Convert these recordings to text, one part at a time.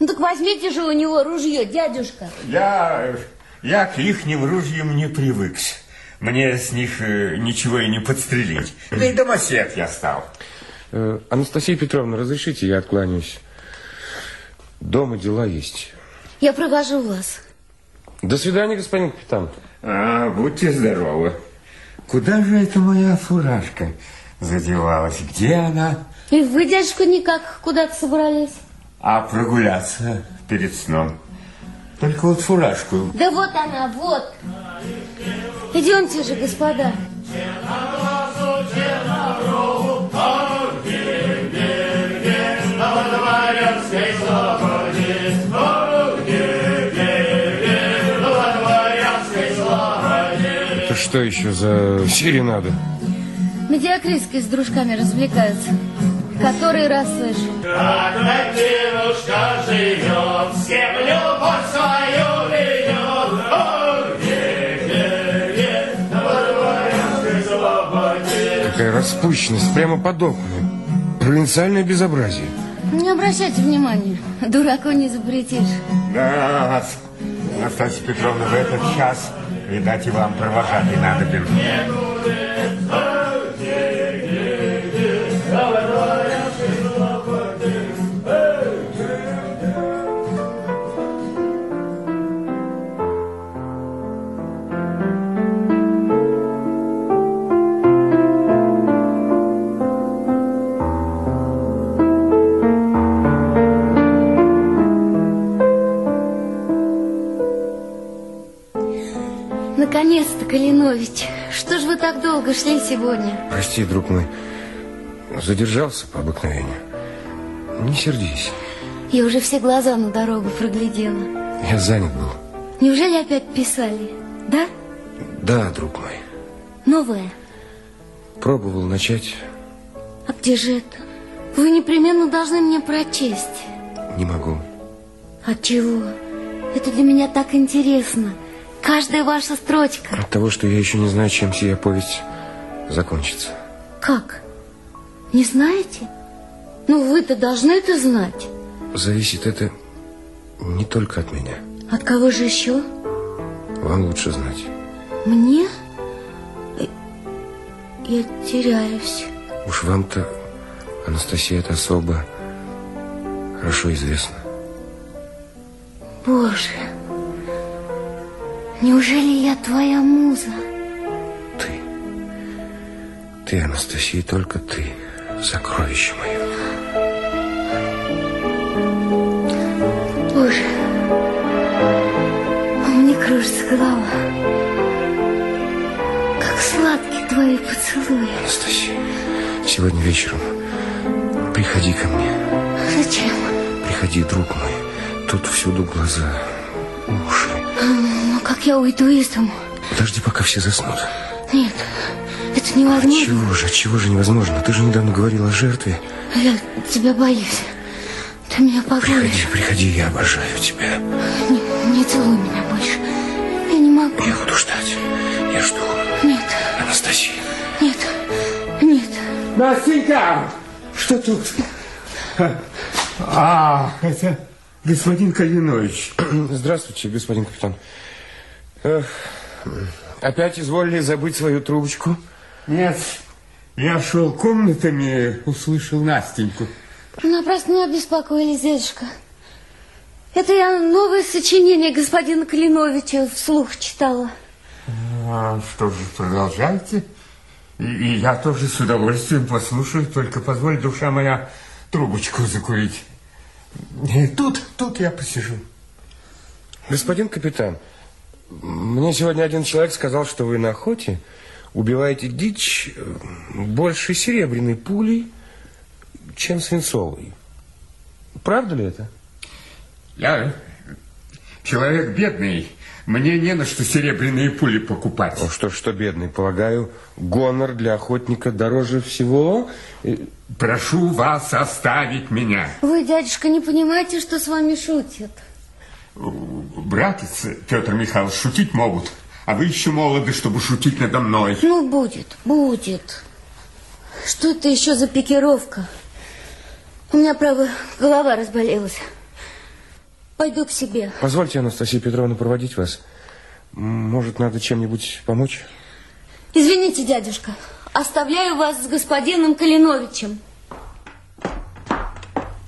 Ну так возьмите же у него ружье, дядюшка. Я, я к ихним ружьям не привык. Мне с них э, ничего и не подстрелить. Да и домосед я стал. Э, Анастасия Петровна, разрешите, я откланяюсь. Дома дела есть. Я провожу вас. До свидания, господин капитан. А, будьте здоровы. Куда же эта моя фуражка задевалась? Где она? И вы, дядюшка, никак куда-то собрались? А прогуляться перед сном. Только вот фуражку. Да вот она, вот. Идемте же, господа. Это что еще за серенада? Медиакристки с дружками развлекаются. Который раз слышу. Распущенность, прямо под окнами. Провинциальное безобразие. Не обращайте внимания. Дураку не запретишь. Да, Настасья Петровна, в этот час, видать, и вам провожатый надобен. Наконец-то, Калинович. Что ж вы так долго шли сегодня? Прости, друг мой, задержался по обыкновению. Не сердись, Я уже все глаза на дорогу проглядела. я занят был. Неужели опять писали? Да? Да, друг мой, Новое? пробовал начать, А где же это? Вы непременно должны мне прочесть. не могу. От чего? Это для меня так интересно. Каждая ваша строчка. От того, что я еще не знаю, чем сия повесть закончится. Как? Не знаете? Ну, вы-то должны это знать. Зависит это не только от меня. От кого же еще? Вам лучше знать. Мне? Э, Я теряюсь. Уж вам-то, Анастасия, это особо хорошо известно. Боже, неужели я твоя муза? Ты. Ты, Анастасия, только ты. Сокровище мое. Боже, у меня кружится голова. Как сладкие твои поцелуи. Анастасия, сегодня вечером приходи ко мне. Зачем? Приходи, друг мой. Тут всюду глаза, уши. Как я уйду из дому? Подожди, пока все заснут. Нет, это невозможно. Чего же, чего же невозможно? Ты же недавно говорила о жертве. Я тебя боюсь. Ты меня Приходи, погубишь. приходи, я обожаю тебя. Не, не целуй меня больше. Я не могу. Я буду ждать. Я жду. Нет, Анастасия. нет, нет. Настенька! Что тут? А, это господин Калинович. Здравствуйте, господин капитан. Эх, опять изволили забыть свою трубочку? Нет, я шел комнатами, услышал Настеньку. Напрасно не обеспокоились, дедушка. Это я новое сочинение господина Калиновича вслух читала. А, что же, продолжайте. И, и я тоже с удовольствием послушаю, только позволь, душа моя, трубочку закурить. И тут, тут я посижу. Господин капитан, мне сегодня один человек сказал, что вы на охоте убиваете дичь э, больше серебряной пулей, чем свинцовой. Правда ли это? Я человек бедный, мне не на что серебряные пули покупать. Ну что ж, что бедный, полагаю, гонор для охотника дороже всего. Прошу вас оставить меня. Вы, дядюшка, не понимаете, что с вами шутят? Братец Петр Михайлович шутить могут, а вы еще молоды, чтобы шутить надо мной. Ну, будет, будет. Что это еще за пикировка? У меня, право, голова разболелась. пойду к себе. Позвольте, Анастасия Петровна, проводить вас. Может, надо чем-нибудь помочь? Извините, дядюшка, оставляю вас с господином Калиновичем.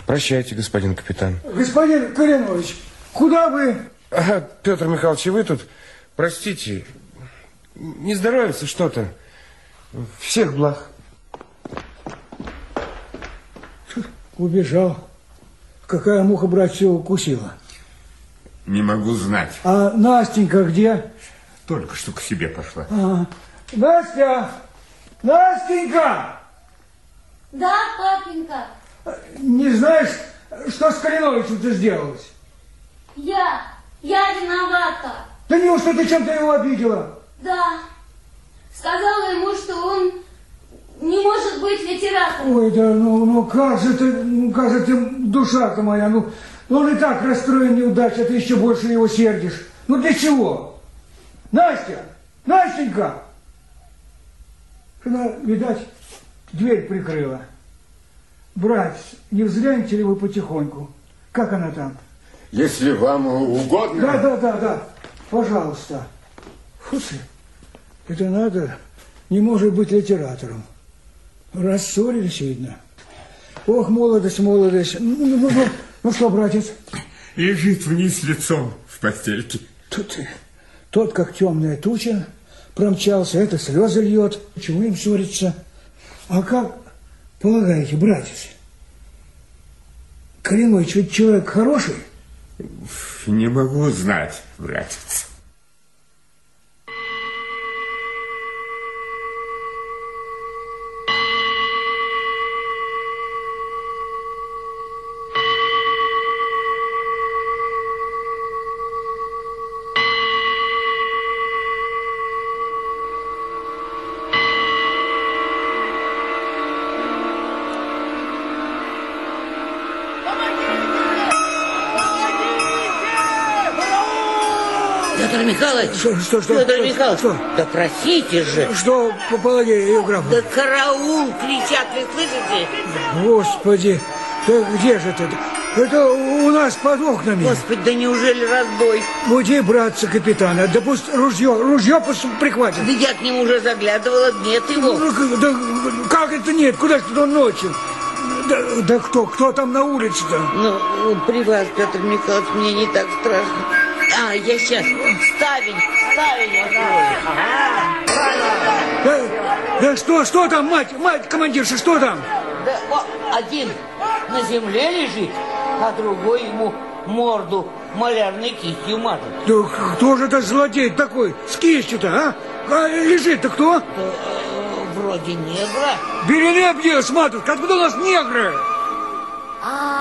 Прощайте, господин капитан. Господин Калинович, куда вы? А, Петр Михайлович, и вы тут? Простите, не здоровится что-то. Всех благ. Убежал. Какая муха, брат, все укусила. Не могу знать. А Настенька где? Только что к себе пошла. А, Настя! Настенька! Да, папенька, Не знаешь, что с Калиновичем ты сделалось? Я, я виновата. Да неужто ты чем-то его обидела? Да, сказала ему, что он не может быть литератором. Ой, да ну, ну как же ты, ну как же ты, душа-то моя, ну, ну он и так расстроен неудачей, а ты еще больше его сердишь. Ну для чего? Настя! Настенька! Она, видать, дверь прикрыла. Братец, не взглянете ли вы потихоньку? Как она там? Если вам угодно... Да, да, да, да. Пожалуйста. Фусы, это надо, не может быть литератором. Рассорились, видно. Ох, молодость, молодость. Ну, ну, ну, ну, ну что, братец? Лежит вниз лицом в постельке. Тут ты. Тот, как темная туча, промчался, это слезы льет. Чего им ссориться? А как полагаете, братец? Ведь человек хороший? Не могу знать, братец. Петр Михайлович! Что, что, что? Петр Что? Михайлович! Что? Да просите же! Что по Пелагея Евграфовна? Да караул кричат, вы слышите? Господи, да где же это? Это у нас под окнами. Господи, да неужели разбой? Буди, братца капитана, да пусть ружье, ружье пусть прихватит. Да я к нему уже заглядывала, нет его. Ну, к- Да, как это нет? Куда же он ночью? Да, да кто, кто там на улице-то? Ну, при вас, Петр Михайлович, мне не так страшно. А, я сейчас. Ставень, ставень открою. Да, да что, что там, мать, мать командирша, что там? Да, о, один на земле лежит, а другой ему морду малярной кистью мажет. Да кто же это злодей такой с кистью-то, а? а лежит-то кто? Да, э, вроде негра. Берены обделась, матушка, откуда у нас негры? А,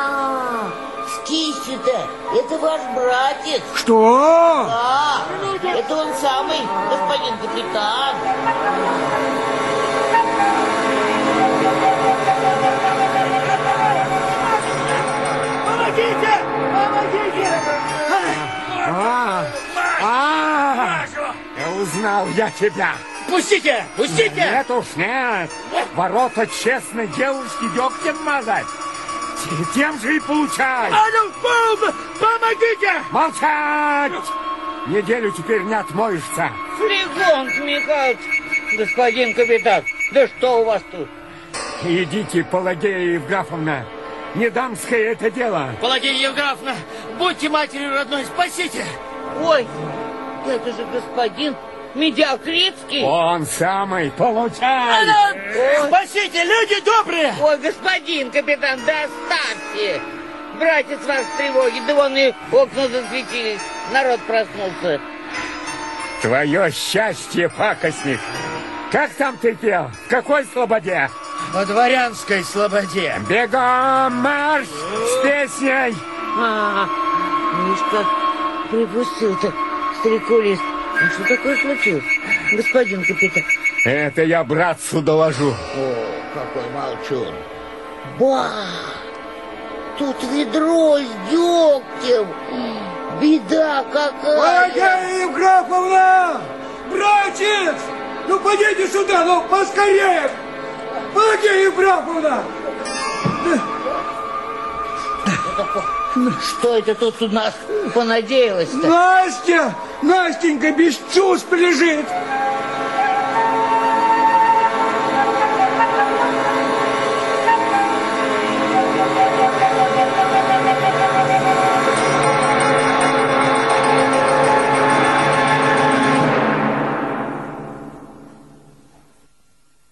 с кистью-то, это ваш братец. Что? А, это он самый, господин капитан. Помогите! Помогите! А, а, я узнал я тебя. Пустите! Пустите! Нет уж, нет. Ворота честной девушки дегтем мазать. Т- Тем же и получай. Адольф Павловна, помогите! Молчать! Неделю теперь не отмоешься. Фригонт Михайлович, господин капитан, да что у вас тут? Идите, Пелагея Евграфовна. Не дамское это дело. Паладин Евграфовна, будьте матерью родной, спасите! Ой, это же господин Медиакритский. Он самый, получай! Ой. Спасите, люди добрые! Ой, господин капитан, да оставьте! Братец вас в тревоге, да вон и окна засветились, народ проснулся. Твое счастье, пакостник. Как там ты пел? В какой слободе? Во дворянской слободе. Бегом марш с песней! А, видишь, как припустил-то старикулист. А что такое случилось, господин капитан? Это я братцу доложу. О, какой молчун. Ба! Тут ведро с дегтем. Беда какая! Пелагея Евграфовна! Братец! Ну, подите сюда, ну, поскорее! Пелагея Евграфовна! Что такое? Что это тут у нас понадеялось-то? Настя! Настенька без чувств лежит!